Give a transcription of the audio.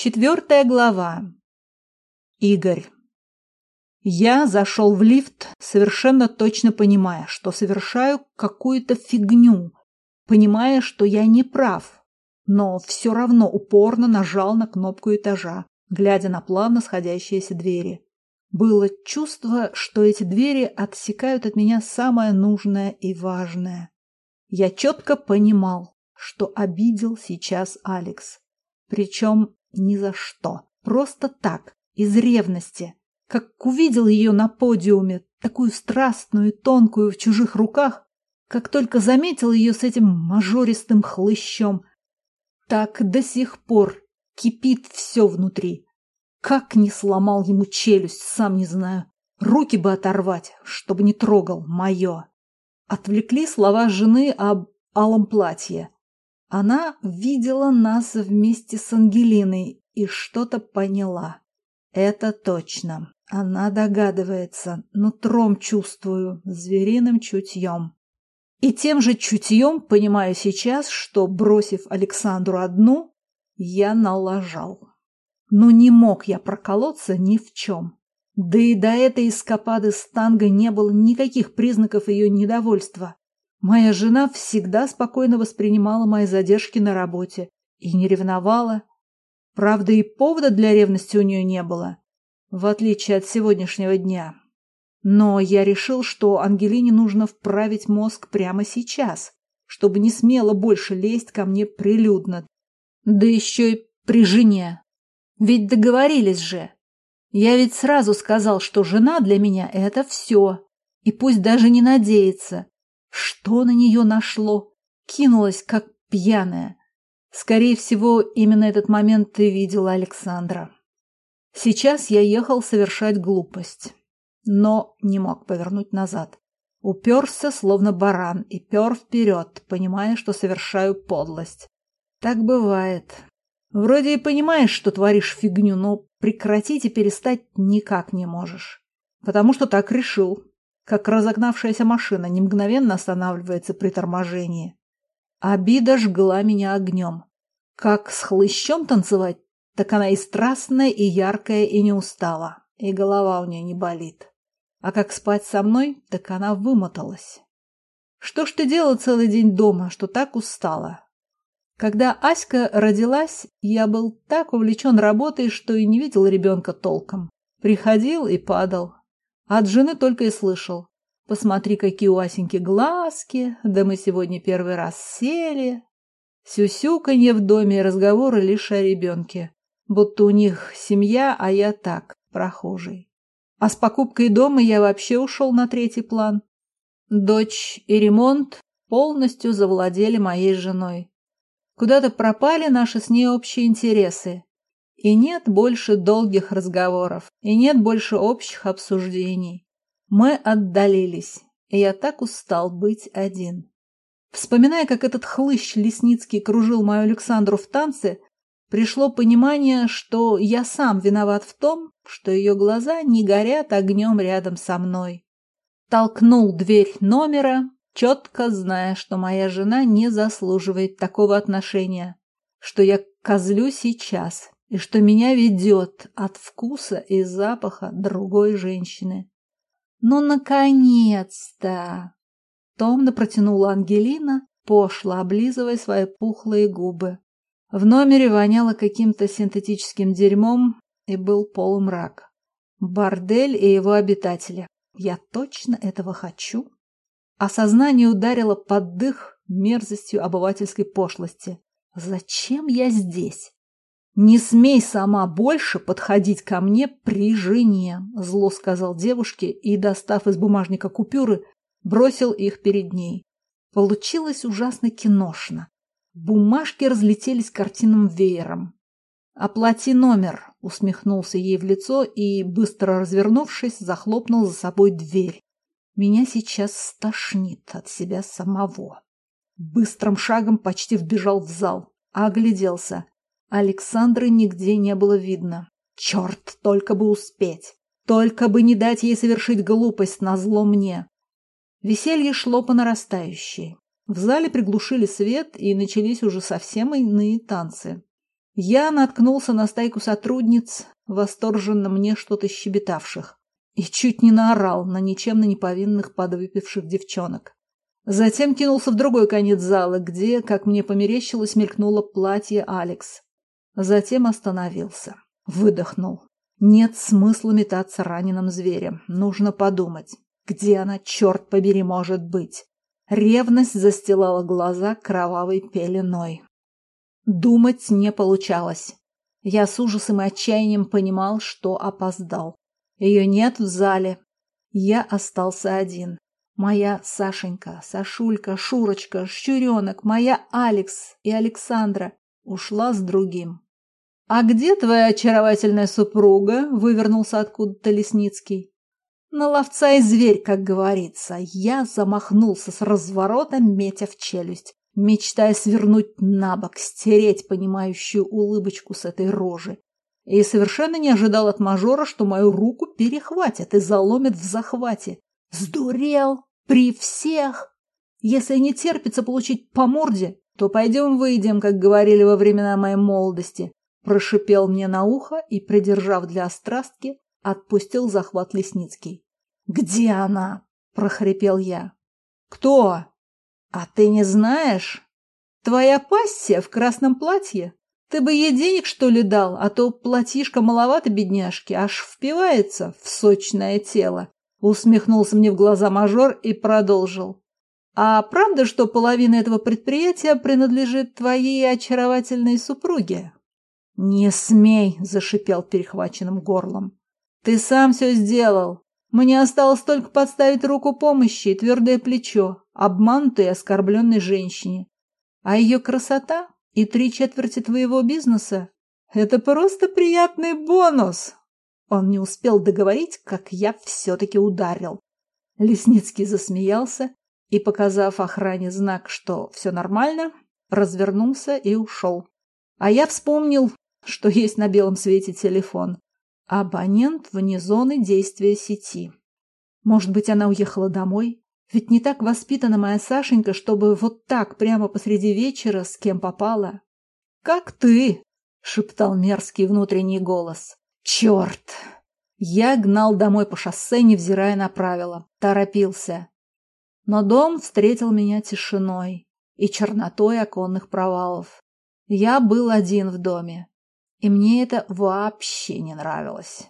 Четвертая глава. Игорь. Я зашел в лифт, совершенно точно понимая, что совершаю какую-то фигню, понимая, что я не прав, но все равно упорно нажал на кнопку этажа, глядя на плавно сходящиеся двери. Было чувство, что эти двери отсекают от меня самое нужное и важное. Я четко понимал, что обидел сейчас Алекс. Причем ни за что. Просто так, из ревности. Как увидел ее на подиуме, такую страстную и тонкую в чужих руках, как только заметил ее с этим мажористым хлыщом, так до сих пор кипит все внутри. Как не сломал ему челюсть, сам не знаю. Руки бы оторвать, чтобы не трогал мое. Отвлекли слова жены об алом платье. Она видела нас вместе с Ангелиной и что-то поняла. Это точно. Она догадывается, нутром чувствую, звериным чутьем. И тем же чутьем понимаю сейчас, что, бросив Александру одну, я налажал. Но не мог я проколоться ни в чем. Да и до этой эскапады с танго не было никаких признаков ее недовольства. Моя жена всегда спокойно воспринимала мои задержки на работе и не ревновала. Правда, и повода для ревности у нее не было, в отличие от сегодняшнего дня. Но я решил, что Ангелине нужно вправить мозг прямо сейчас, чтобы не смело больше лезть ко мне прилюдно. Да еще и при жене. Ведь договорились же. Я ведь сразу сказал, что жена для меня — это все. И пусть даже не надеется, что на нее нашло? Кинулась, как пьяная. Скорее всего, именно этот момент ты видела Александра. Сейчас я ехал совершать глупость, но не мог повернуть назад. Уперся, словно баран, и пер вперед, понимая, что совершаю подлость. Так бывает. Вроде и понимаешь, что творишь фигню, но прекратить и перестать никак не можешь. Потому что так решил как разогнавшаяся машина не мгновенно останавливается при торможении. Обида жгла меня огнем. Как с хлыщом танцевать, так она и страстная, и яркая, и не устала, и голова у нее не болит. А как спать со мной, так она вымоталась. Что ж ты делала целый день дома, что так устала? Когда Аська родилась, я был так увлечен работой, что и не видел ребенка толком. Приходил и падал, от жены только и слышал. Посмотри, какие у Асеньки глазки, да мы сегодня первый раз сели. Сюсюканье в доме и разговоры лишь о ребенке. Будто у них семья, а я так, прохожий. А с покупкой дома я вообще ушел на третий план. Дочь и ремонт полностью завладели моей женой. Куда-то пропали наши с ней общие интересы. И нет больше долгих разговоров, и нет больше общих обсуждений. Мы отдалились, и я так устал быть один. Вспоминая, как этот хлыщ Лесницкий кружил мою Александру в танце, пришло понимание, что я сам виноват в том, что ее глаза не горят огнем рядом со мной. Толкнул дверь номера, четко зная, что моя жена не заслуживает такого отношения, что я козлю сейчас, и что меня ведет от вкуса и запаха другой женщины. «Ну, наконец-то!» Томно протянула Ангелина, пошло облизывая свои пухлые губы. В номере воняло каким-то синтетическим дерьмом и был полумрак. Бордель и его обитатели. Я точно этого хочу. Осознание ударило под дых мерзостью обывательской пошлости. Зачем я здесь? «Не смей сама больше подходить ко мне при жене», – зло сказал девушке и, достав из бумажника купюры, бросил их перед ней. Получилось ужасно киношно. Бумажки разлетелись картинным веером. «Оплати номер», – усмехнулся ей в лицо и, быстро развернувшись, захлопнул за собой дверь. «Меня сейчас стошнит от себя самого». Быстрым шагом почти вбежал в зал, огляделся. Александры нигде не было видно. Черт, только бы успеть! Только бы не дать ей совершить глупость на зло мне. Веселье шло по нарастающей. В зале приглушили свет, и начались уже совсем иные танцы. я наткнулся на стайку сотрудниц, восторженно мне что-то щебетавших, и чуть не наорал на ничем не повинных подвыпивших девчонок. Затем кинулся в другой конец зала, где, как мне померещилось, мелькнуло платье Алекс. Затем остановился. Выдохнул. Нет смысла метаться раненым зверем. Нужно подумать, где она, черт побери, может быть. Ревность застилала глаза кровавой пеленой. Думать не получалось. Я с ужасом и отчаянием понимал, что опоздал. Ее нет в зале. Я остался один. Моя Сашенька, Сашулька, Шурочка, Щуренок, моя Алекс и Александра ушла с другим. «А где твоя очаровательная супруга?» — вывернулся откуда-то Лесницкий. На ловца и зверь, как говорится. Я замахнулся с разворота, метя в челюсть, мечтая свернуть на бок, стереть понимающую улыбочку с этой рожи. И совершенно не ожидал от мажора, что мою руку перехватят и заломят в захвате. Сдурел! При всех! Если не терпится получить по морде, то пойдем выйдем, как говорили во времена моей молодости прошипел мне на ухо и, придержав для острастки, отпустил захват Лесницкий. «Где она?» – прохрипел я. «Кто?» «А ты не знаешь? Твоя пассия в красном платье? Ты бы ей денег, что ли, дал, а то платишко маловато бедняжки, аж впивается в сочное тело». Усмехнулся мне в глаза мажор и продолжил. «А правда, что половина этого предприятия принадлежит твоей очаровательной супруге?» «Не смей!» – зашипел перехваченным горлом. «Ты сам все сделал. Мне осталось только подставить руку помощи и твердое плечо обманутой и оскорбленной женщине. А ее красота и три четверти твоего бизнеса – это просто приятный бонус!» Он не успел договорить, как я все-таки ударил. Лесницкий засмеялся и, показав охране знак, что все нормально, развернулся и ушел. А я вспомнил, что есть на белом свете телефон. Абонент вне зоны действия сети. Может быть, она уехала домой? Ведь не так воспитана моя Сашенька, чтобы вот так прямо посреди вечера с кем попала. «Как ты!» — шептал мерзкий внутренний голос. «Черт!» Я гнал домой по шоссе, невзирая на правила. Торопился. Но дом встретил меня тишиной и чернотой оконных провалов. Я был один в доме. И мне это вообще не нравилось.